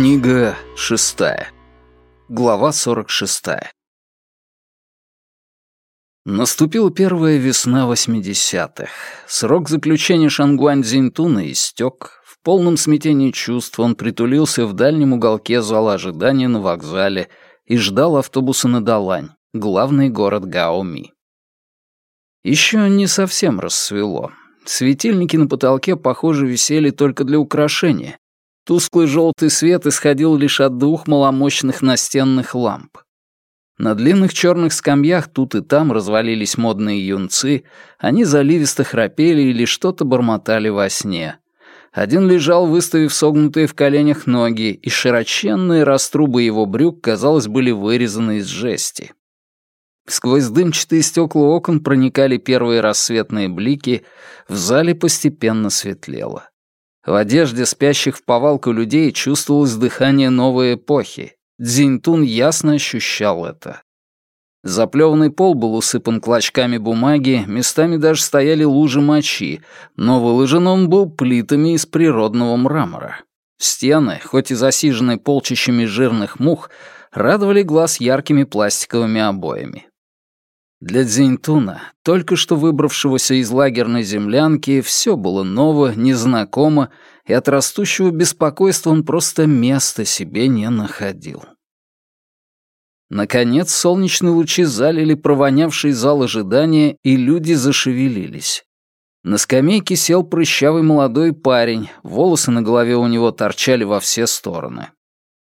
Книга шестая. Глава сорок шестая. Наступила первая весна восьмидесятых. Срок заключения Шангуань Цзиньтуна истек. В полном смятении чувств он притулился в дальнем уголке зала ожидания на вокзале и ждал автобуса на Далань, главный город Гаоми. Еще не совсем рассвело. Светильники на потолке, похоже, висели только для украшения, Тусклый желтый свет исходил лишь от двух маломощных настенных ламп. На длинных черных скамьях тут и там развалились модные юнцы, они заливисто храпели или что-то бормотали во сне. Один лежал, выставив согнутые в коленях ноги, и широченные раструбы его брюк, казалось, были вырезаны из жести. Сквозь дымчатые стекла окон проникали первые рассветные блики, в зале постепенно светлело. В одежде спящих в повалку людей чувствовалось дыхание новой эпохи. Дзиньтун ясно ощущал это. Заплеванный пол был усыпан клочками бумаги, местами даже стояли лужи мочи, но выложен он был плитами из природного мрамора. Стены, хоть и засиженные полчищами жирных мух, радовали глаз яркими пластиковыми обоями. Для Дзиньтуна, только что выбравшегося из лагерной землянки, все было ново, незнакомо, и от растущего беспокойства он просто места себе не находил. Наконец солнечные лучи залили провонявший зал ожидания, и люди зашевелились. На скамейке сел прыщавый молодой парень, волосы на голове у него торчали во все стороны.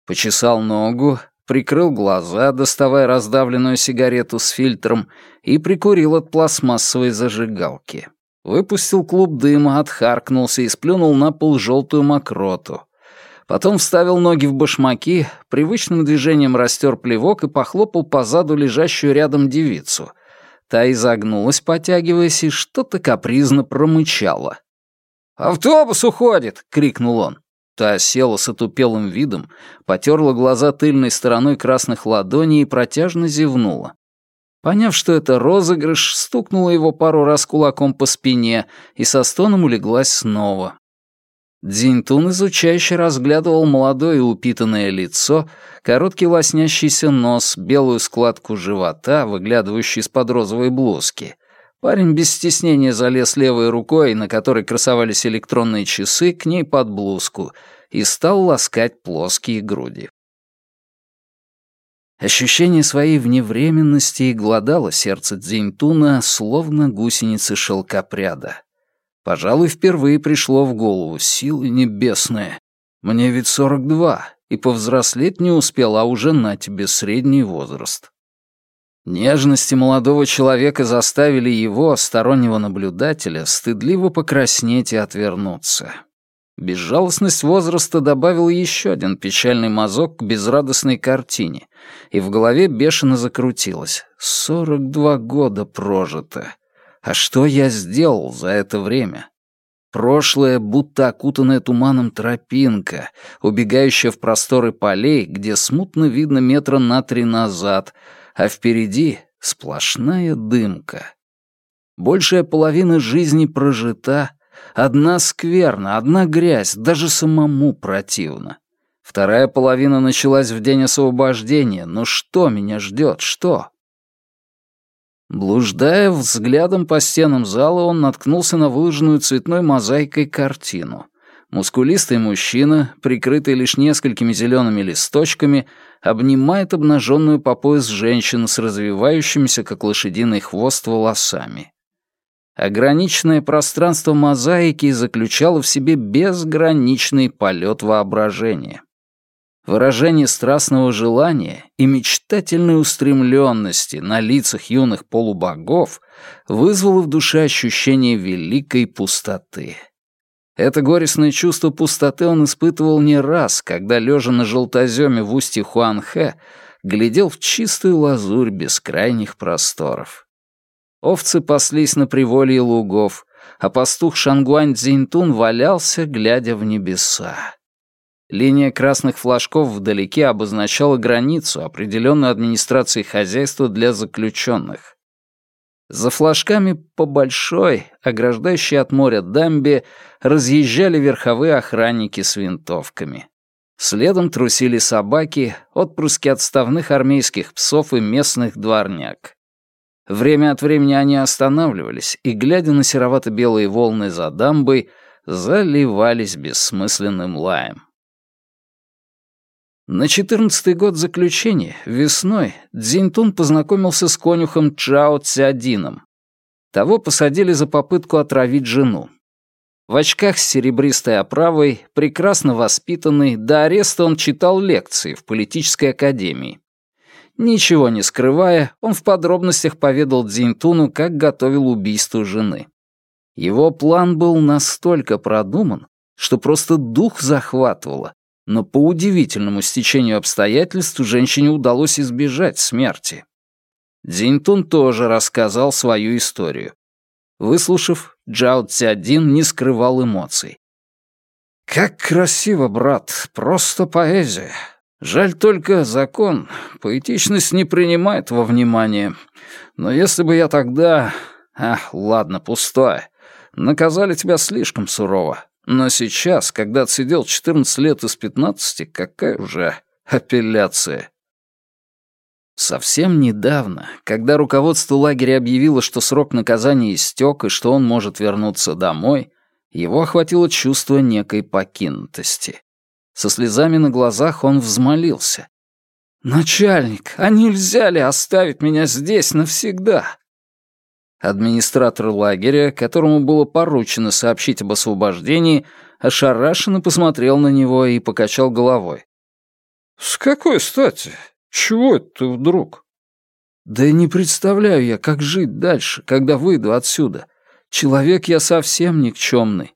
Почесал ногу, прикрыл глаза, доставая раздавленную сигарету с фильтром, и прикурил от пластмассовой зажигалки. Выпустил клуб дыма, отхаркнулся и сплюнул на пол желтую мокроту. Потом вставил ноги в башмаки, привычным движением растер плевок и похлопал по заду лежащую рядом девицу. Та изогнулась, потягиваясь, и что-то капризно промычала. «Автобус уходит!» — крикнул он. Та села с отупелым видом, потерла глаза тыльной стороной красных ладоней и протяжно зевнула. Поняв, что это розыгрыш, стукнула его пару раз кулаком по спине и со стоном улеглась снова. Дзиньтун изучающе разглядывал молодое упитанное лицо, короткий лоснящийся нос, белую складку живота, выглядывающую из-под розовой блузки, Парень без стеснения залез левой рукой, на которой красовались электронные часы, к ней под блузку и стал ласкать плоские груди. Ощущение своей вневременности и гладало сердце Дзиньтуна, словно гусеницы шелкопряда. Пожалуй, впервые пришло в голову силы небесные. Мне ведь сорок два, и повзрослеть не успел, а уже на тебе средний возраст. Нежности молодого человека заставили его, стороннего наблюдателя, стыдливо покраснеть и отвернуться. Безжалостность возраста добавила еще один печальный мазок к безрадостной картине, и в голове бешено закрутилось. Сорок два года прожито. А что я сделал за это время? Прошлое, будто окутанная туманом тропинка, убегающая в просторы полей, где смутно видно метра на три назад — а впереди сплошная дымка. Большая половина жизни прожита, одна скверна, одна грязь, даже самому противно. Вторая половина началась в день освобождения, но что меня ждет, что? Блуждая взглядом по стенам зала, он наткнулся на выложенную цветной мозаикой картину. Мускулистый мужчина, прикрытый лишь несколькими зелеными листочками, обнимает обнаженную по пояс женщину с развивающимися, как лошадиный хвост, волосами. Ограниченное пространство мозаики заключало в себе безграничный полет воображения. Выражение страстного желания и мечтательной устремленности на лицах юных полубогов вызвало в душе ощущение великой пустоты. Это горестное чувство пустоты он испытывал не раз, когда, лежа на желтоземе в устье Хуанхэ, глядел в чистую лазурь бескрайних просторов. Овцы паслись на приволье лугов, а пастух Шангуань Цзиньтун валялся, глядя в небеса. Линия красных флажков вдалеке обозначала границу, определенную администрацией хозяйства для заключенных. За флажками по большой, ограждающей от моря дамбе, разъезжали верховые охранники с винтовками. Следом трусили собаки, отпрыски отставных армейских псов и местных дворняк. Время от времени они останавливались и, глядя на серовато-белые волны за дамбой, заливались бессмысленным лаем. На четырнадцатый год заключения, весной, Дзиньтун познакомился с конюхом Чао Цядином. Того посадили за попытку отравить жену. В очках с серебристой оправой, прекрасно воспитанный, до ареста он читал лекции в политической академии. Ничего не скрывая, он в подробностях поведал Дзиньтуну, как готовил убийство жены. Его план был настолько продуман, что просто дух захватывало, но по удивительному стечению обстоятельств женщине удалось избежать смерти. Дзиньтун тоже рассказал свою историю. Выслушав, Джао Цзядин не скрывал эмоций. «Как красиво, брат, просто поэзия. Жаль только закон, поэтичность не принимает во внимание. Но если бы я тогда... Ах, ладно, пустое. Наказали тебя слишком сурово. Но сейчас, когда отсидел 14 лет из 15, какая уже апелляция?» Совсем недавно, когда руководство лагеря объявило, что срок наказания истек и что он может вернуться домой, его охватило чувство некой покинутости. Со слезами на глазах он взмолился. «Начальник, а нельзя ли оставить меня здесь навсегда?» Администратор лагеря, которому было поручено сообщить об освобождении, ошарашенно посмотрел на него и покачал головой. «С какой стати? Чего это ты вдруг? Да не представляю я, как жить дальше, когда выйду отсюда. Человек я совсем никчемный.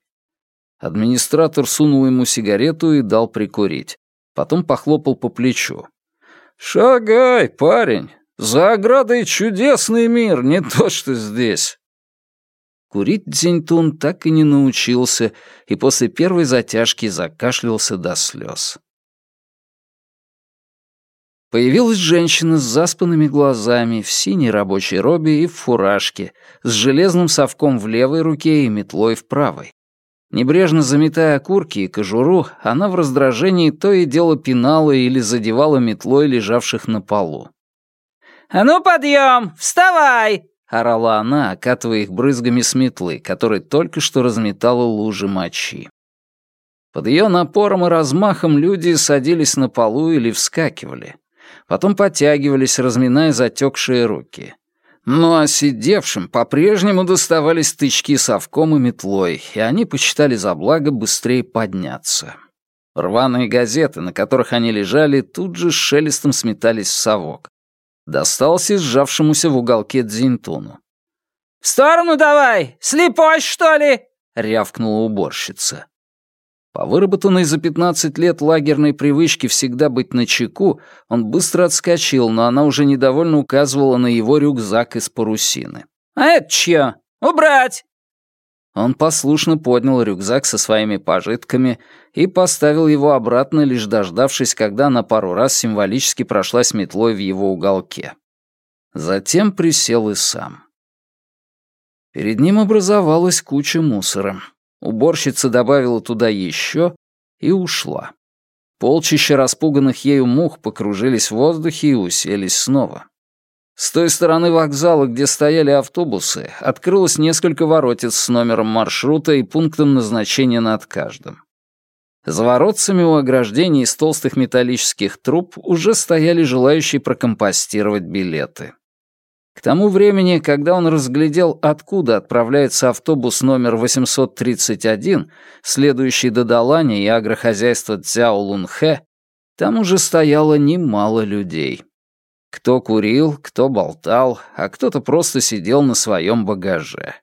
Администратор сунул ему сигарету и дал прикурить. Потом похлопал по плечу. «Шагай, парень! За оградой чудесный мир, не то что здесь!» Курить Дзиньтун так и не научился, и после первой затяжки закашлялся до слез. Появилась женщина с заспанными глазами, в синей рабочей робе и в фуражке, с железным совком в левой руке и метлой в правой. Небрежно заметая окурки и кожуру, она в раздражении то и дело пинала или задевала метлой лежавших на полу. «А ну, подъем! Вставай!» — орала она, окатывая их брызгами с метлы, которой только что разметала лужи мочи. Под ее напором и размахом люди садились на полу или вскакивали потом подтягивались, разминая затекшие руки. Ну а сидевшим по-прежнему доставались тычки совком и метлой, и они посчитали за благо быстрее подняться. Рваные газеты, на которых они лежали, тут же с шелестом сметались в совок. Достался сжавшемуся в уголке Дзинтуну. «В сторону давай! Слепой, что ли?» — рявкнула уборщица. По выработанной за 15 лет лагерной привычке всегда быть начеку, он быстро отскочил, но она уже недовольно указывала на его рюкзак из парусины. «А это чье? Убрать!» Он послушно поднял рюкзак со своими пожитками и поставил его обратно, лишь дождавшись, когда она пару раз символически прошлась метлой в его уголке. Затем присел и сам. Перед ним образовалась куча мусора. Уборщица добавила туда еще и ушла. Полчища распуганных ею мух покружились в воздухе и уселись снова. С той стороны вокзала, где стояли автобусы, открылось несколько воротец с номером маршрута и пунктом назначения над каждым. За воротцами у ограждений из толстых металлических труб уже стояли желающие прокомпостировать билеты. К тому времени, когда он разглядел, откуда отправляется автобус номер 831, следующий до Далани и агрохозяйства Цяо Лунхэ, там уже стояло немало людей. Кто курил, кто болтал, а кто-то просто сидел на своем багаже.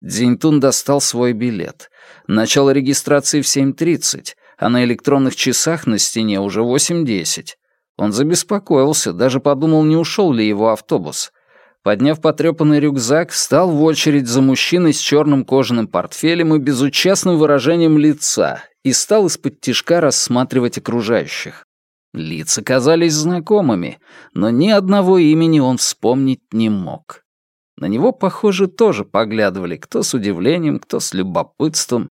Дзиньтун достал свой билет. Начало регистрации в 7.30, а на электронных часах на стене уже 8.10. Он забеспокоился, даже подумал, не ушел ли его автобус — подняв потрепанный рюкзак, встал в очередь за мужчиной с черным кожаным портфелем и безучастным выражением лица и стал из-под тишка рассматривать окружающих. Лица казались знакомыми, но ни одного имени он вспомнить не мог. На него, похоже, тоже поглядывали, кто с удивлением, кто с любопытством.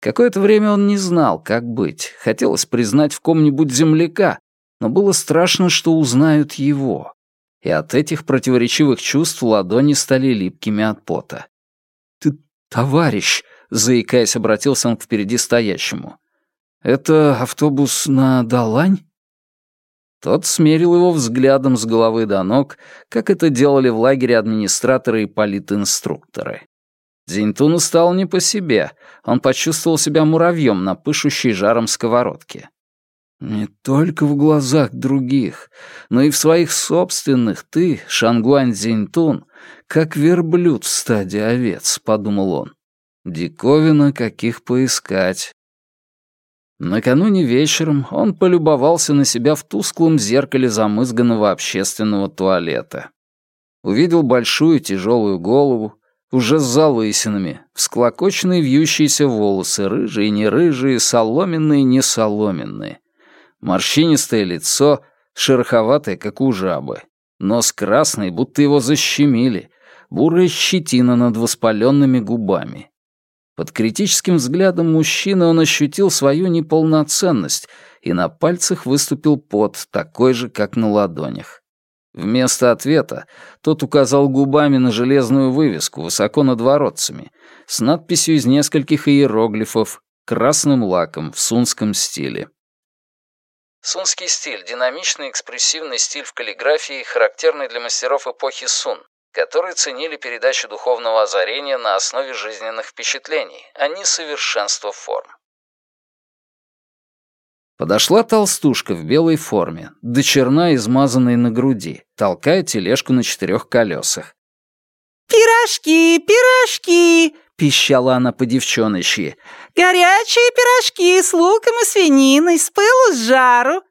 Какое-то время он не знал, как быть. Хотелось признать в ком-нибудь земляка, но было страшно, что узнают его. И от этих противоречивых чувств ладони стали липкими от пота. «Ты товарищ», — заикаясь, обратился он к впереди стоящему. «Это автобус на Далань?» Тот смерил его взглядом с головы до ног, как это делали в лагере администраторы и политинструкторы. Зинтуну стало не по себе. Он почувствовал себя муравьем на пышущей жаром сковородке. Не только в глазах других, но и в своих собственных ты, Шангуань Зинтун, как верблюд в стаде овец, подумал он. Диковина, каких поискать. Накануне вечером он полюбовался на себя в тусклом зеркале замызганного общественного туалета. Увидел большую тяжелую голову, уже с залысинами, всклокоченные вьющиеся волосы, рыжие, не рыжие, соломенные, не соломенные. Морщинистое лицо, шероховатое, как у жабы. Нос красный, будто его защемили, бурая щетина над воспаленными губами. Под критическим взглядом мужчины он ощутил свою неполноценность, и на пальцах выступил пот, такой же, как на ладонях. Вместо ответа тот указал губами на железную вывеску высоко над воротцами с надписью из нескольких иероглифов красным лаком в сунском стиле. Сунский стиль — динамичный экспрессивный стиль в каллиграфии, характерный для мастеров эпохи Сун, которые ценили передачу духовного озарения на основе жизненных впечатлений, а не совершенство форм. Подошла толстушка в белой форме, дочерна измазанной на груди, толкая тележку на четырех колесах. «Пирожки, пирожки!» — пищала она по девчоночьи. «Горячие пирожки с луком и свининой, с пылу с жару!»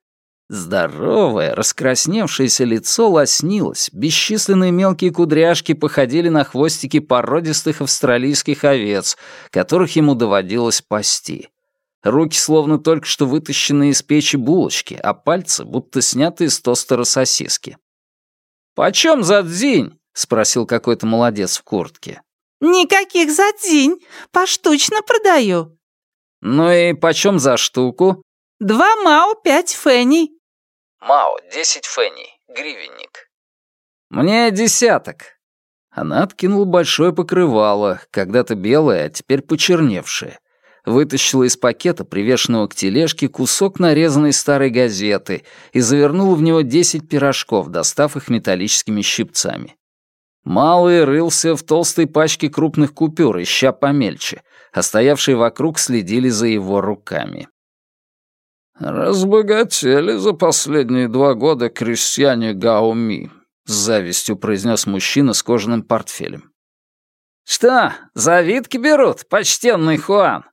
Здоровое, раскрасневшееся лицо лоснилось, бесчисленные мелкие кудряшки походили на хвостики породистых австралийских овец, которых ему доводилось пасти. Руки словно только что вытащенные из печи булочки, а пальцы будто снятые с тостера сосиски. «Почем за дзинь?» — спросил какой-то молодец в куртке. «Никаких за дзинь, поштучно продаю». «Ну и почем за штуку?» «Два мао пять феней». «Мао десять феней, гривенник». «Мне десяток». Она откинула большое покрывало, когда-то белое, а теперь почерневшее, вытащила из пакета, привешенного к тележке, кусок нарезанной старой газеты и завернула в него десять пирожков, достав их металлическими щипцами. Малый рылся в толстой пачке крупных купюр, ища помельче, а стоявшие вокруг следили за его руками. «Разбогатели за последние два года крестьяне Гауми», — с завистью произнес мужчина с кожаным портфелем. «Что, завидки берут, почтенный Хуан?»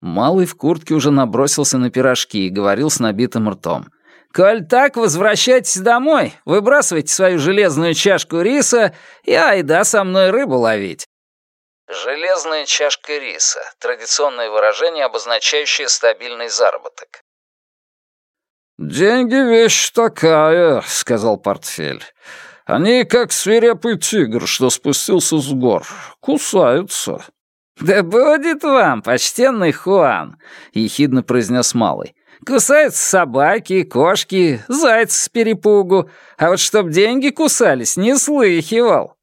Малый в куртке уже набросился на пирожки и говорил с набитым ртом. «Коль так, возвращайтесь домой, выбрасывайте свою железную чашку риса и айда со мной рыбу ловить». Железная чашка риса — традиционное выражение, обозначающее стабильный заработок. «Деньги — вещь такая», — сказал портфель. «Они как свирепый тигр, что спустился с гор. Кусаются». «Да будет вам, почтенный Хуан!» — ехидно произнес Малый. «Кусаются собаки, кошки, зайцы с перепугу, а вот чтоб деньги кусались, не слыхивал».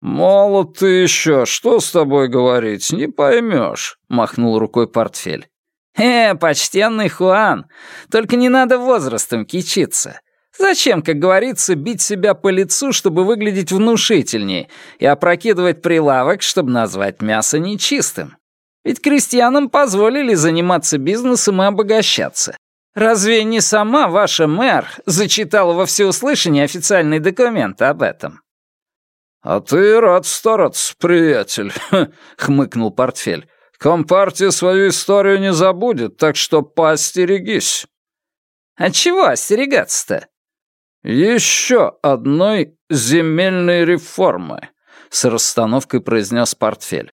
«Молод ты еще, что с тобой говорить, не поймешь», — махнул рукой портфель. «Э, почтенный Хуан, только не надо возрастом кичиться. Зачем, как говорится, бить себя по лицу, чтобы выглядеть внушительнее, и опрокидывать прилавок, чтобы назвать мясо нечистым? Ведь крестьянам позволили заниматься бизнесом и обогащаться. Разве не сама ваша мэр зачитала во всеуслышание официальный документ об этом? «А ты рад стараться, приятель», — хмыкнул портфель. «Компартия свою историю не забудет, так что поостерегись». «А чего остерегаться-то?» «Еще одной земельной реформы», — с расстановкой произнес портфель.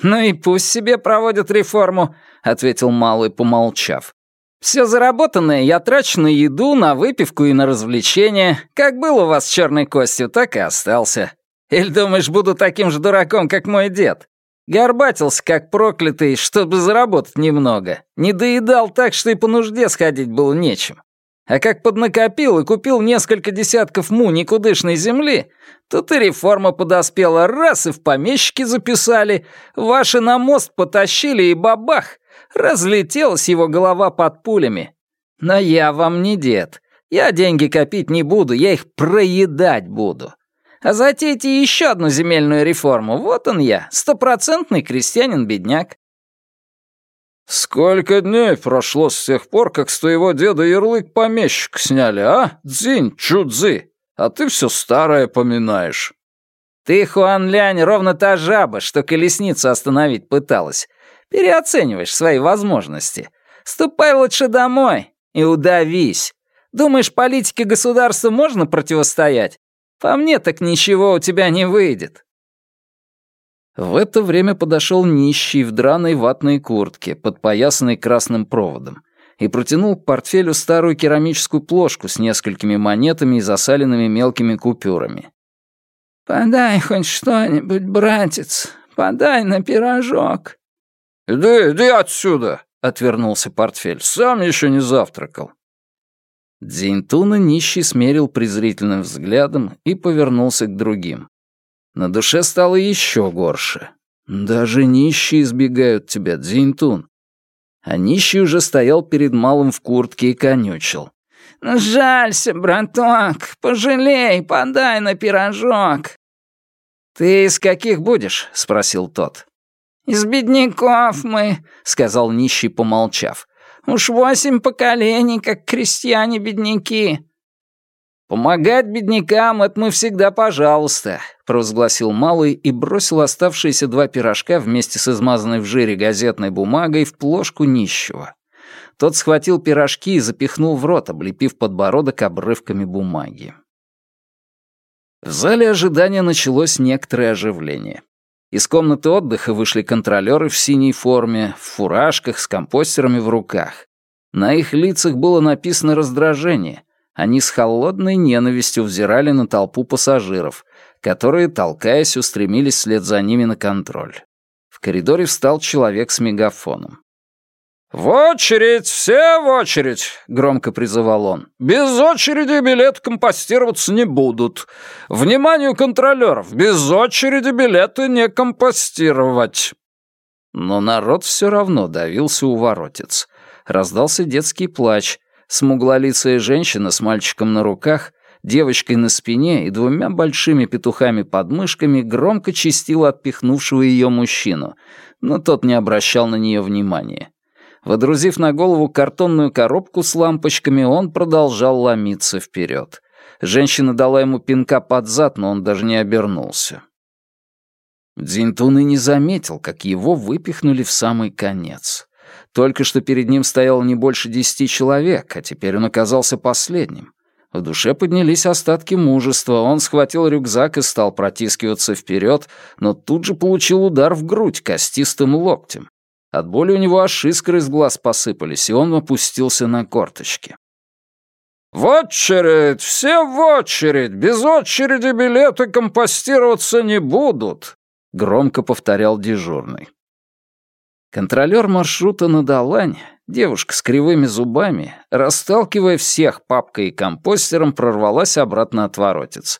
«Ну и пусть себе проводят реформу», — ответил Малый, помолчав. «Все заработанное я трачу на еду, на выпивку и на развлечения. Как был у вас с черной костью, так и остался. Или думаешь, буду таким же дураком, как мой дед?» Горбатился, как проклятый, чтобы заработать немного. Не доедал так, что и по нужде сходить было нечем. А как поднакопил и купил несколько десятков му никудышной земли, тут и реформа подоспела, раз и в помещики записали, ваши на мост потащили и бабах, разлетелась его голова под пулями. Но я вам не дед. Я деньги копить не буду, я их проедать буду. А затейте еще одну земельную реформу. Вот он я, стопроцентный крестьянин-бедняк. «Сколько дней прошло с тех пор, как с твоего деда ярлык помещик сняли, а? Дзинь, чудзы! А ты все старое поминаешь». «Ты, Хуан Лянь, ровно та жаба, что колесницу остановить пыталась. Переоцениваешь свои возможности. Ступай лучше домой и удавись. Думаешь, политике государства можно противостоять? По мне так ничего у тебя не выйдет». В это время подошел нищий в драной ватной куртке, подпоясанной красным проводом, и протянул к портфелю старую керамическую плошку с несколькими монетами и засаленными мелкими купюрами. «Подай хоть что-нибудь, братец, подай на пирожок». «Иди, иди отсюда!» — отвернулся портфель. «Сам еще не завтракал». Дзиньтуна нищий смерил презрительным взглядом и повернулся к другим. На душе стало еще горше. Даже нищие избегают тебя, Дзиньтун. А нищий уже стоял перед малым в куртке и конючил. «Ну, жалься, браток, пожалей, подай на пирожок». «Ты из каких будешь?» — спросил тот. «Из бедняков мы», — сказал нищий, помолчав. «Уж восемь поколений, как крестьяне-бедняки». «Помогать беднякам — это мы всегда пожалуйста», — провозгласил Малый и бросил оставшиеся два пирожка вместе с измазанной в жире газетной бумагой в плошку нищего. Тот схватил пирожки и запихнул в рот, облепив подбородок обрывками бумаги. В зале ожидания началось некоторое оживление. Из комнаты отдыха вышли контролеры в синей форме, в фуражках, с компостерами в руках. На их лицах было написано раздражение, они с холодной ненавистью взирали на толпу пассажиров, которые, толкаясь, устремились вслед за ними на контроль. В коридоре встал человек с мегафоном. «В очередь! Все в очередь!» — громко призывал он. «Без очереди билеты компостироваться не будут. Вниманию контролеров! Без очереди билеты не компостировать!» Но народ все равно давился у воротец. Раздался детский плач, Смуглолицая женщина с мальчиком на руках, девочкой на спине и двумя большими петухами под мышками громко чистила отпихнувшего ее мужчину, но тот не обращал на нее внимания. Водрузив на голову картонную коробку с лампочками, он продолжал ломиться вперед. Женщина дала ему пинка под зад, но он даже не обернулся. Дзинтун и не заметил, как его выпихнули в самый конец. Только что перед ним стояло не больше десяти человек, а теперь он оказался последним. В душе поднялись остатки мужества, он схватил рюкзак и стал протискиваться вперед, но тут же получил удар в грудь костистым локтем. От боли у него аж искры из глаз посыпались, и он опустился на корточки. «В очередь! Все в очередь! Без очереди билеты компостироваться не будут!» — громко повторял дежурный. Контролер маршрута на Далань, девушка с кривыми зубами, расталкивая всех папкой и компостером, прорвалась обратно от воротец.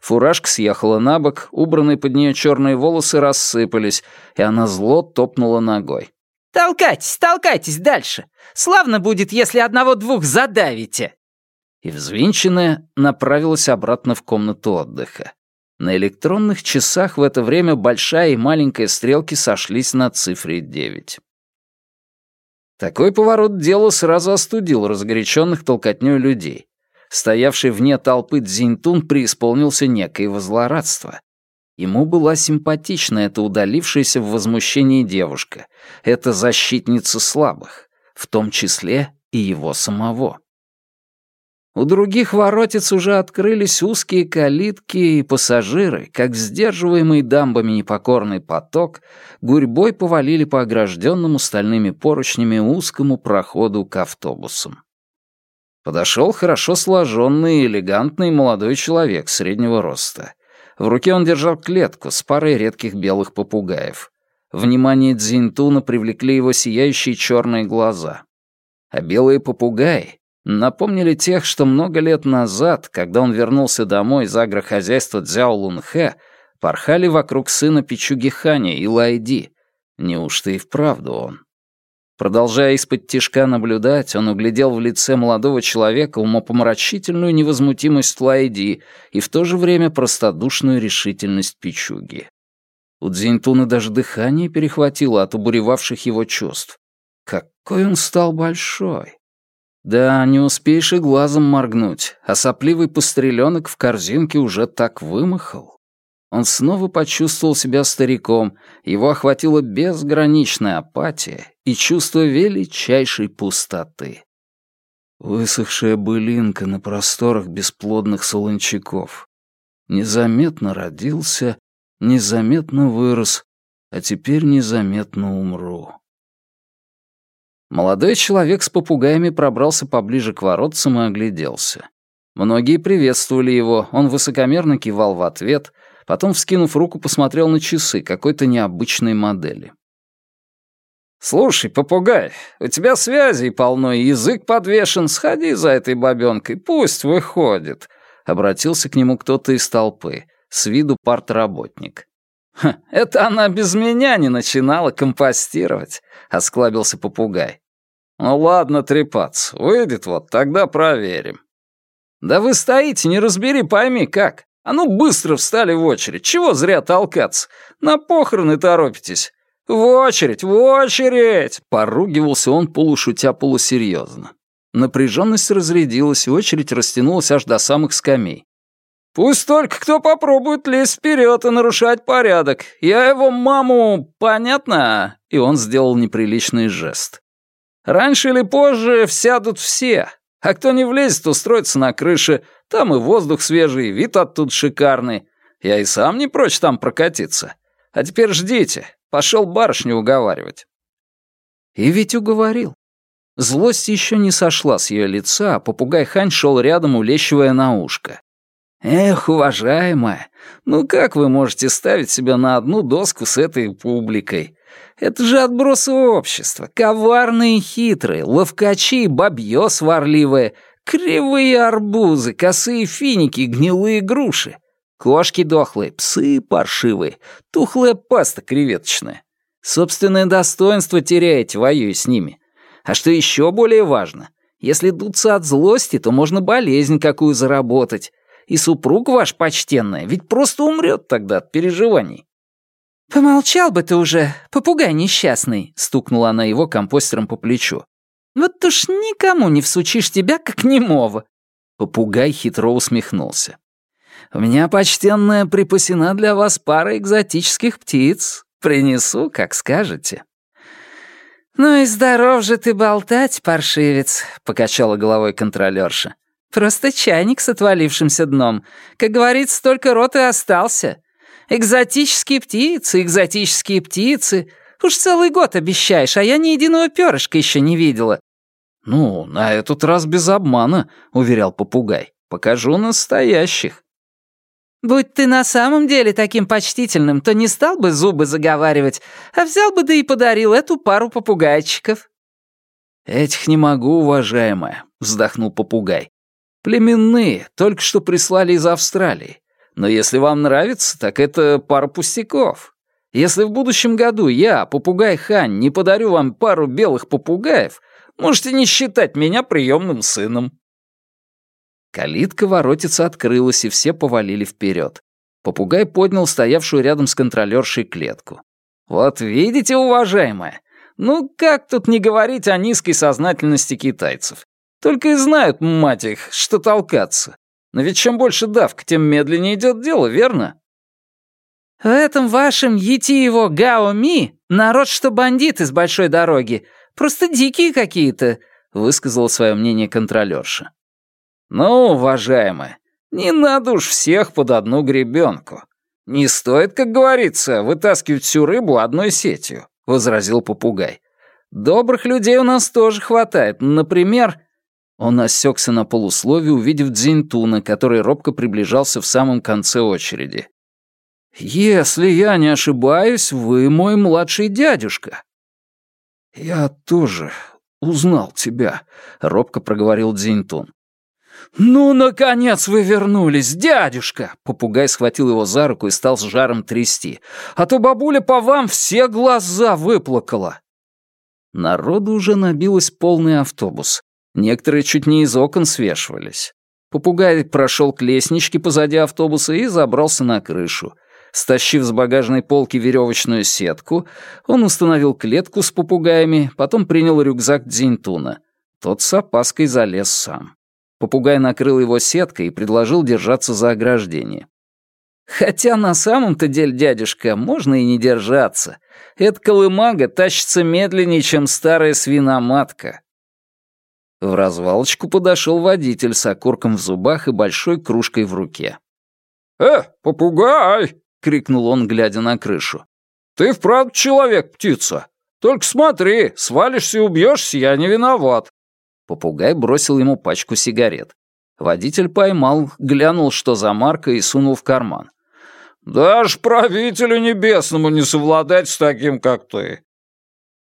Фуражка съехала на бок, убранные под нее черные волосы рассыпались, и она зло топнула ногой. «Толкайтесь, толкайтесь дальше! Славно будет, если одного-двух задавите!» И взвинченная направилась обратно в комнату отдыха. На электронных часах в это время большая и маленькая стрелки сошлись на цифре 9. Такой поворот дела сразу остудил разгоряченных толкотнёй людей. Стоявший вне толпы Дзиньтун преисполнился некоего злорадства. Ему была симпатична эта удалившаяся в возмущении девушка, эта защитница слабых, в том числе и его самого. У других воротец уже открылись узкие калитки, и пассажиры, как сдерживаемый дамбами непокорный поток, гурьбой повалили по огражденному стальными поручнями узкому проходу к автобусам. Подошел хорошо сложенный и элегантный молодой человек среднего роста. В руке он держал клетку с парой редких белых попугаев. Внимание Дзинтуна привлекли его сияющие черные глаза. А белые попугаи напомнили тех, что много лет назад, когда он вернулся домой из агрохозяйства Цзяо Лунхэ, порхали вокруг сына Пичуги Ханя и Лайди. Неужто и вправду он? Продолжая из-под тишка наблюдать, он углядел в лице молодого человека умопомрачительную невозмутимость Лайди и в то же время простодушную решительность Пичуги. У Дзинтуна даже дыхание перехватило от обуревавших его чувств. Какой он стал большой! Да, не успеешь и глазом моргнуть, а сопливый постреленок в корзинке уже так вымахал. Он снова почувствовал себя стариком, его охватила безграничная апатия и чувство величайшей пустоты. Высохшая былинка на просторах бесплодных солончаков. Незаметно родился, незаметно вырос, а теперь незаметно умру. Молодой человек с попугаями пробрался поближе к воротцам и огляделся. Многие приветствовали его, он высокомерно кивал в ответ, потом, вскинув руку, посмотрел на часы какой-то необычной модели. «Слушай, попугай, у тебя связей полно и язык подвешен, сходи за этой бабёнкой, пусть выходит», — обратился к нему кто-то из толпы с виду партработник. «Это она без меня не начинала компостировать», — осклабился попугай. «Ну ладно трепаться, выйдет вот, тогда проверим». «Да вы стоите, не разбери, пойми как. А ну быстро встали в очередь, чего зря толкаться? На похороны торопитесь. В очередь, в очередь!» Поругивался он полушутя полусерьезно. Напряженность разрядилась, и очередь растянулась аж до самых скамей. Пусть только кто попробует лезть вперед и нарушать порядок. Я его маму... Понятно?» И он сделал неприличный жест. «Раньше или позже всядут все. А кто не влезет, устроится на крыше. Там и воздух свежий, и вид оттуда шикарный. Я и сам не прочь там прокатиться. А теперь ждите. Пошел барышню уговаривать». И ведь уговорил. Злость еще не сошла с ее лица, а попугай Хань шел рядом, улещивая на ушко. Эх, уважаемая, ну как вы можете ставить себя на одну доску с этой публикой? Это же отбросы общества, коварные и хитрые, ловкачи и бабьё сварливые, кривые арбузы, косые финики, гнилые груши, кошки дохлые, псы паршивые, тухлая паста креветочная. Собственное достоинство теряете, воюя с ними. А что еще более важно, если дуться от злости, то можно болезнь какую заработать, и супруг ваш почтенный ведь просто умрет тогда от переживаний». «Помолчал бы ты уже, попугай несчастный», — стукнула она его компостером по плечу. «Вот уж никому не всучишь тебя, как немого». Попугай хитро усмехнулся. «У меня, почтенная, припасена для вас пара экзотических птиц. Принесу, как скажете». «Ну и здоров же ты болтать, паршивец», — покачала головой контролёрша. Просто чайник с отвалившимся дном. Как говорится, только рот и остался. Экзотические птицы, экзотические птицы. Уж целый год обещаешь, а я ни единого перышка еще не видела». «Ну, на этот раз без обмана», — уверял попугай. «Покажу настоящих». «Будь ты на самом деле таким почтительным, то не стал бы зубы заговаривать, а взял бы да и подарил эту пару попугайчиков». «Этих не могу, уважаемая», — вздохнул попугай. Племенные, только что прислали из Австралии. Но если вам нравится, так это пара пустяков. Если в будущем году я, попугай Хань, не подарю вам пару белых попугаев, можете не считать меня приемным сыном». Калитка воротица открылась, и все повалили вперед. Попугай поднял стоявшую рядом с контролершей клетку. «Вот видите, уважаемая, ну как тут не говорить о низкой сознательности китайцев? Только и знают, мать их, что толкаться. Но ведь чем больше давка, тем медленнее идет дело, верно? В этом вашем его Гао Ми народ, что бандит из большой дороги. Просто дикие какие-то, высказала свое мнение контролерша. Ну, уважаемая, не надо уж всех под одну гребенку. Не стоит, как говорится, вытаскивать всю рыбу одной сетью, возразил попугай. Добрых людей у нас тоже хватает. Например, он осекся на полуслове, увидев Дзинтуна, который робко приближался в самом конце очереди. «Если я не ошибаюсь, вы мой младший дядюшка». «Я тоже узнал тебя», — робко проговорил Дзиньтун. «Ну, наконец вы вернулись, дядюшка!» Попугай схватил его за руку и стал с жаром трясти. «А то бабуля по вам все глаза выплакала!» Народу уже набилось полный автобус. Некоторые чуть не из окон свешивались. Попугай прошел к лестничке позади автобуса и забрался на крышу. Стащив с багажной полки веревочную сетку, он установил клетку с попугаями, потом принял рюкзак Дзиньтуна. Тот с опаской залез сам. Попугай накрыл его сеткой и предложил держаться за ограждение. Хотя на самом-то деле, дядюшка, можно и не держаться. Эта колымага тащится медленнее, чем старая свиноматка. В развалочку подошел водитель с окурком в зубах и большой кружкой в руке. «Э, попугай!» — крикнул он, глядя на крышу. «Ты вправду человек-птица. Только смотри, свалишься и убьешься, я не виноват». Попугай бросил ему пачку сигарет. Водитель поймал, глянул, что за марка, и сунул в карман. «Даже правителю небесному не совладать с таким, как ты».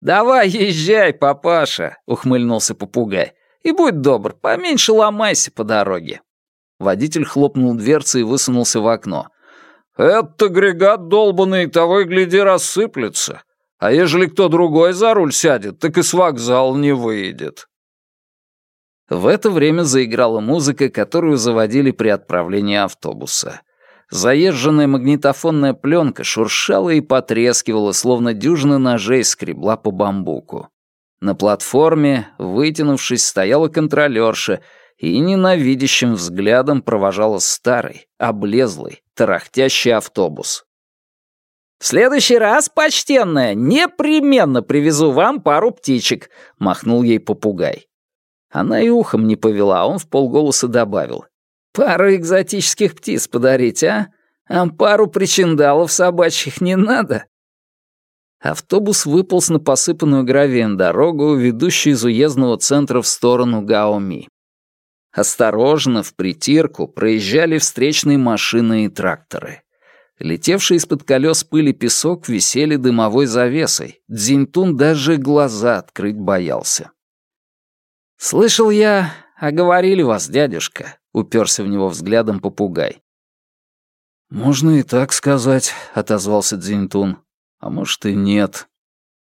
«Давай езжай, папаша», — ухмыльнулся попугай. «И будь добр, поменьше ломайся по дороге». Водитель хлопнул дверцей и высунулся в окно. «Этот агрегат долбанный того и гляди рассыплется. А ежели кто другой за руль сядет, так и с вокзала не выйдет». В это время заиграла музыка, которую заводили при отправлении автобуса. Заезженная магнитофонная пленка шуршала и потрескивала, словно дюжина ножей скребла по бамбуку. На платформе, вытянувшись, стояла контролерша и ненавидящим взглядом провожала старый, облезлый, тарахтящий автобус. «В следующий раз, почтенная, непременно привезу вам пару птичек», — махнул ей попугай. Она и ухом не повела, а он в полголоса добавил. «Пару экзотических птиц подарить, а? А пару причиндалов собачьих не надо?» Автобус выполз на посыпанную гравием дорогу, ведущую из уездного центра в сторону Гаоми. Осторожно, в притирку, проезжали встречные машины и тракторы. Летевший из-под колес пыли песок висели дымовой завесой. Дзиньтун даже глаза открыть боялся. «Слышал я, а говорили вас, дядюшка», — уперся в него взглядом попугай. «Можно и так сказать», — отозвался Дзиньтун. «А может и нет».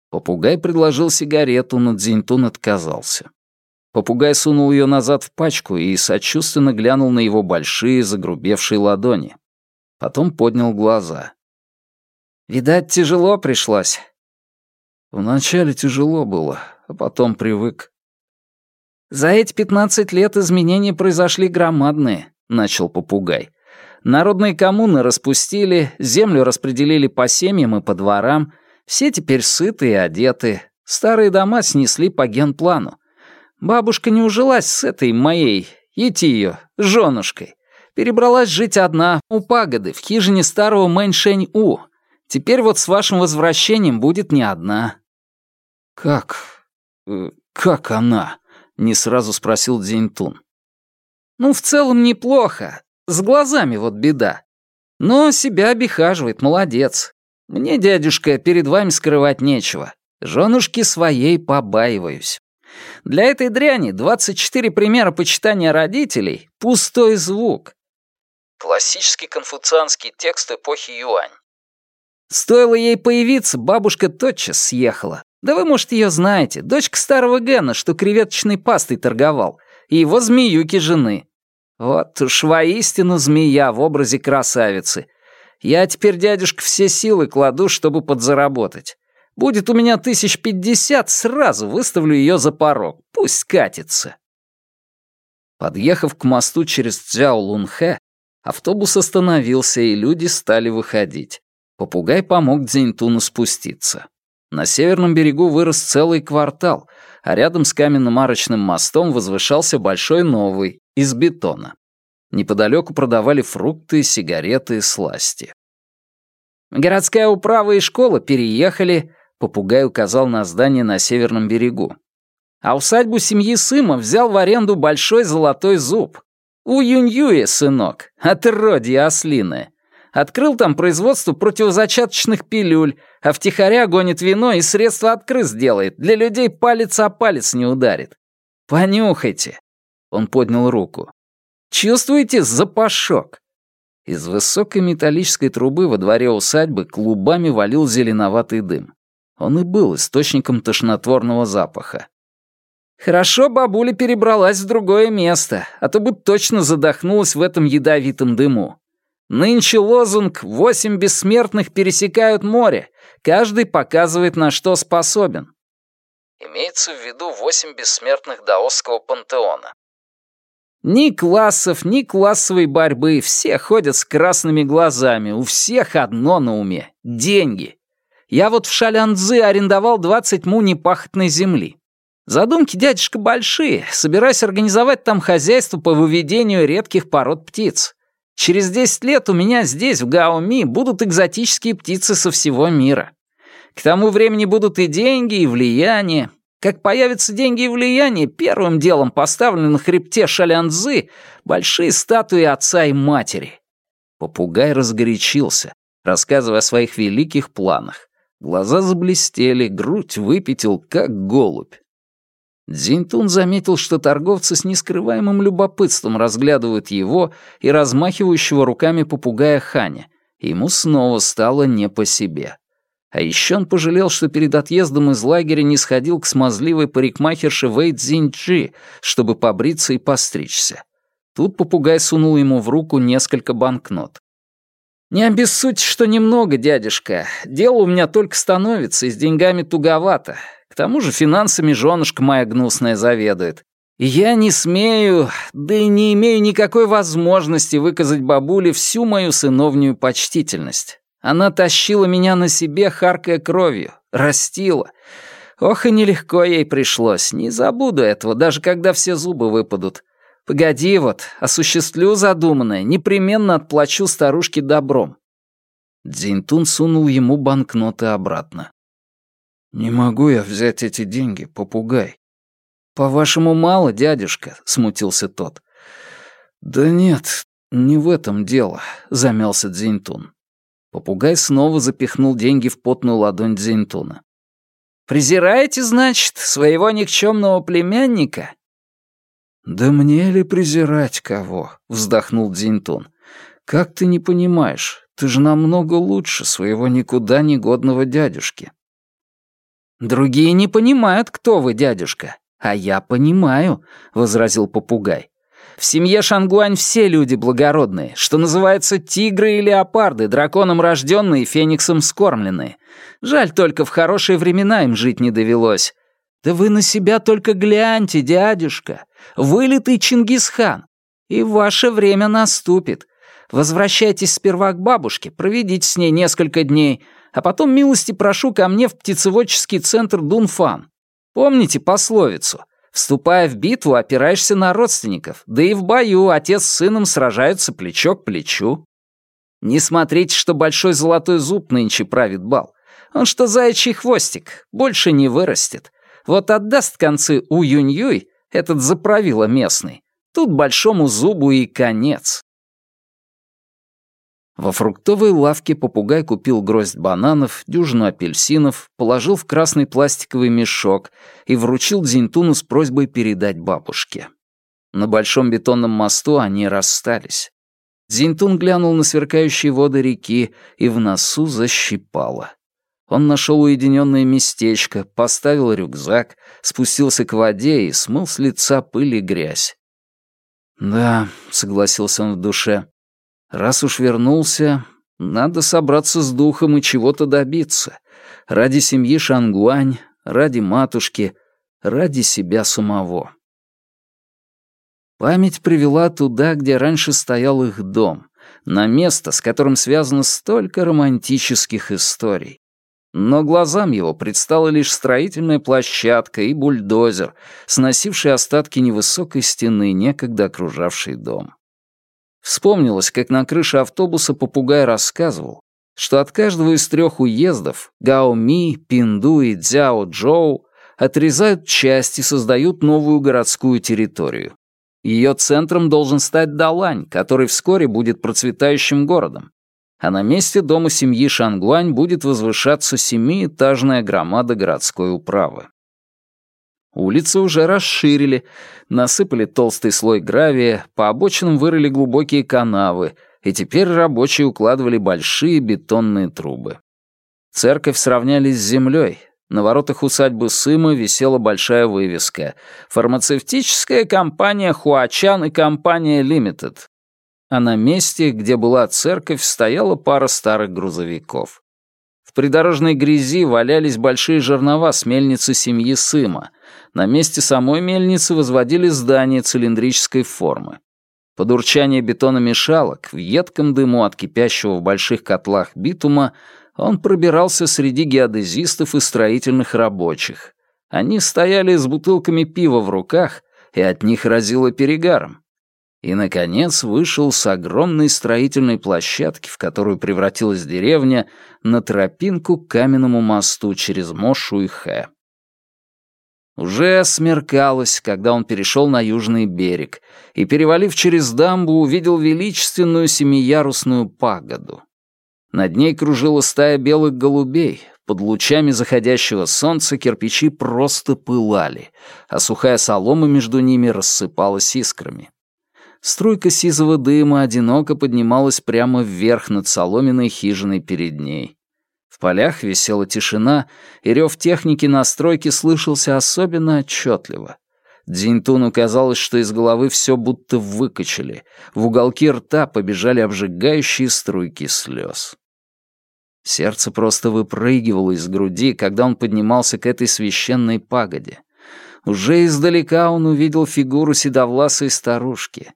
Попугай предложил сигарету, но Дзиньтун отказался. Попугай сунул ее назад в пачку и сочувственно глянул на его большие загрубевшие ладони. Потом поднял глаза. «Видать, тяжело пришлось». «Вначале тяжело было, а потом привык», «За эти пятнадцать лет изменения произошли громадные», — начал попугай. «Народные коммуны распустили, землю распределили по семьям и по дворам, все теперь сыты и одеты, старые дома снесли по генплану. Бабушка не ужилась с этой моей, идти ее, женушкой. Перебралась жить одна, у пагоды, в хижине старого Мэньшэнь-У. Теперь вот с вашим возвращением будет не одна». «Как? Э, как она?» Не сразу спросил Дзиньтун. «Ну, в целом неплохо. С глазами вот беда. Но себя обихаживает, молодец. Мне, дядюшка, перед вами скрывать нечего. Женушки своей побаиваюсь. Для этой дряни 24 примера почитания родителей — пустой звук. Классический конфуцианский текст эпохи Юань. Стоило ей появиться, бабушка тотчас съехала. Да вы, может, ее знаете. Дочка старого Гена, что креветочной пастой торговал. И его змеюки жены. Вот уж воистину змея в образе красавицы. Я теперь, дядюшка, все силы кладу, чтобы подзаработать. Будет у меня тысяч пятьдесят, сразу выставлю ее за порог. Пусть катится. Подъехав к мосту через Цзяо-Лунхэ, автобус остановился, и люди стали выходить. Попугай помог Дзиньтуну спуститься. На северном берегу вырос целый квартал, а рядом с каменным арочным мостом возвышался большой новый, из бетона. Неподалеку продавали фрукты, сигареты, сласти. «Городская управа и школа переехали», — попугай указал на здание на северном берегу. «А усадьбу семьи Сыма взял в аренду большой золотой зуб. У Юнь-Юя, сынок, отродье ослиное. Открыл там производство противозачаточных пилюль, а втихаря гонит вино и средства от крыс делает. Для людей палец о палец не ударит. Понюхайте. Он поднял руку. Чувствуете запашок? Из высокой металлической трубы во дворе усадьбы клубами валил зеленоватый дым. Он и был источником тошнотворного запаха. Хорошо бабуля перебралась в другое место, а то бы точно задохнулась в этом ядовитом дыму. Нынче лозунг «Восемь бессмертных пересекают море», каждый показывает, на что способен. Имеется в виду восемь бессмертных даосского пантеона. Ни классов, ни классовой борьбы, все ходят с красными глазами, у всех одно на уме — деньги. Я вот в Шалянцзы арендовал 20 му непахотной земли. Задумки, дядюшка, большие, собираюсь организовать там хозяйство по выведению редких пород птиц. Через 10 лет у меня здесь, в Гаоми, будут экзотические птицы со всего мира. К тому времени будут и деньги, и влияние, как появятся деньги и влияние, первым делом поставлены на хребте Шалянзы большие статуи отца и матери. Попугай разгорячился, рассказывая о своих великих планах. Глаза заблестели, грудь выпятил, как голубь. Дзинтун заметил, что торговцы с нескрываемым любопытством разглядывают его и размахивающего руками попугая Ханя. Ему снова стало не по себе. А еще он пожалел, что перед отъездом из лагеря не сходил к смазливой парикмахерше Вэй Цзиньчжи, чтобы побриться и постричься. Тут попугай сунул ему в руку несколько банкнот. «Не обессудьте, что немного, дядюшка. Дело у меня только становится, и с деньгами туговато. К тому же финансами женушка моя гнусная заведует. Я не смею, да и не имею никакой возможности выказать бабуле всю мою сыновнюю почтительность. Она тащила меня на себе, харкая кровью, растила. Ох, и нелегко ей пришлось. Не забуду этого, даже когда все зубы выпадут. Погоди вот, осуществлю задуманное, непременно отплачу старушке добром. Дзинтун сунул ему банкноты обратно. «Не могу я взять эти деньги, попугай». «По-вашему, мало, дядюшка?» — смутился тот. «Да нет, не в этом дело», — замялся Дзинтун. Попугай снова запихнул деньги в потную ладонь Дзинтуна. «Презираете, значит, своего никчемного племянника?» «Да мне ли презирать кого?» — вздохнул Дзинтун. «Как ты не понимаешь? Ты же намного лучше своего никуда не годного дядюшки». «Другие не понимают, кто вы, дядюшка, а я понимаю», — возразил попугай. В семье Шангуань все люди благородные, что называется тигры и леопарды, драконом рожденные, фениксом скормленные. Жаль только, в хорошие времена им жить не довелось. Да вы на себя только гляньте, дядюшка. Вылитый Чингисхан. И ваше время наступит. Возвращайтесь сперва к бабушке, проведите с ней несколько дней, а потом милости прошу ко мне в птицеводческий центр Дунфан. Помните пословицу? Вступая в битву, опираешься на родственников, да и в бою отец с сыном сражаются плечо к плечу. Не смотрите, что большой золотой зуб нынче правит бал. Он что заячий хвостик, больше не вырастет. Вот отдаст концы у Юнь-Юй, этот заправила местный. Тут большому зубу и конец. Во фруктовой лавке попугай купил гроздь бананов, дюжину апельсинов, положил в красный пластиковый мешок и вручил Дзинтуну с просьбой передать бабушке. На большом бетонном мосту они расстались. Дзинтун глянул на сверкающие воды реки и в носу защипало. Он нашел уединенное местечко, поставил рюкзак, спустился к воде и смыл с лица пыль и грязь. «Да», — согласился он в душе, Раз уж вернулся, надо собраться с духом и чего-то добиться. Ради семьи Шангуань, ради матушки, ради себя самого. Память привела туда, где раньше стоял их дом, на место, с которым связано столько романтических историй. Но глазам его предстала лишь строительная площадка и бульдозер, сносивший остатки невысокой стены, некогда окружавший дом. Вспомнилось, как на крыше автобуса попугай рассказывал, что от каждого из трех уездов Гаоми, Пинду и Цзяо-Джоу отрезают части и создают новую городскую территорию. Ее центром должен стать Далань, который вскоре будет процветающим городом. А на месте дома семьи Шангуань будет возвышаться семиэтажная громада городской управы. Улицы уже расширили, насыпали толстый слой гравия, по обочинам вырыли глубокие канавы, и теперь рабочие укладывали большие бетонные трубы. Церковь сравняли с землей. На воротах усадьбы Сыма висела большая вывеска «Фармацевтическая компания Хуачан и компания Лимитед». А на месте, где была церковь, стояла пара старых грузовиков. В придорожной грязи валялись большие жернова с мельницы семьи Сыма. На месте самой мельницы возводили здание цилиндрической формы. Под урчание бетономешалок, в едком дыму от кипящего в больших котлах битума, он пробирался среди геодезистов и строительных рабочих. Они стояли с бутылками пива в руках, и от них разило перегаром. И, наконец, вышел с огромной строительной площадки, в которую превратилась деревня, на тропинку к каменному мосту через Мо-Шуйхэ. Уже смеркалось, когда он перешел на южный берег, и, перевалив через дамбу, увидел величественную семиярусную пагоду. Над ней кружила стая белых голубей. Под лучами заходящего солнца кирпичи просто пылали, а сухая солома между ними рассыпалась искрами. Струйка сизого дыма одиноко поднималась прямо вверх над соломенной хижиной перед ней. В полях висела тишина, и рев техники на стройке слышался особенно отчетливо. Дзиньтуну казалось, что из головы все будто выкачали, в уголки рта побежали обжигающие струйки слез. Сердце просто выпрыгивало из груди, когда он поднимался к этой священной пагоде. Уже издалека он увидел фигуру седовласой старушки.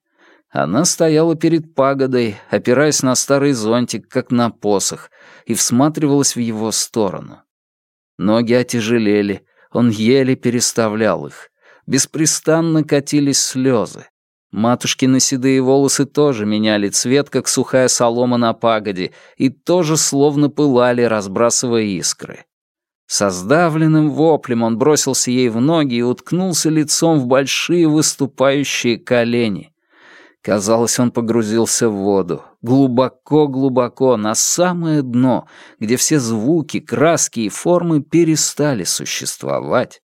Она стояла перед пагодой, опираясь на старый зонтик, как на посох, и всматривалась в его сторону. Ноги отяжелели, он еле переставлял их. Беспрестанно катились слезы. Матушкины седые волосы тоже меняли цвет, как сухая солома на пагоде, и тоже словно пылали, разбрасывая искры. Со сдавленным воплем он бросился ей в ноги и уткнулся лицом в большие выступающие колени. Казалось, он погрузился в воду, глубоко-глубоко, на самое дно, где все звуки, краски и формы перестали существовать.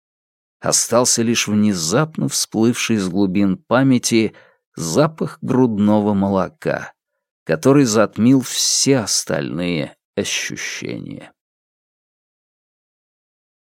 Остался лишь внезапно всплывший из глубин памяти запах грудного молока, который затмил все остальные ощущения.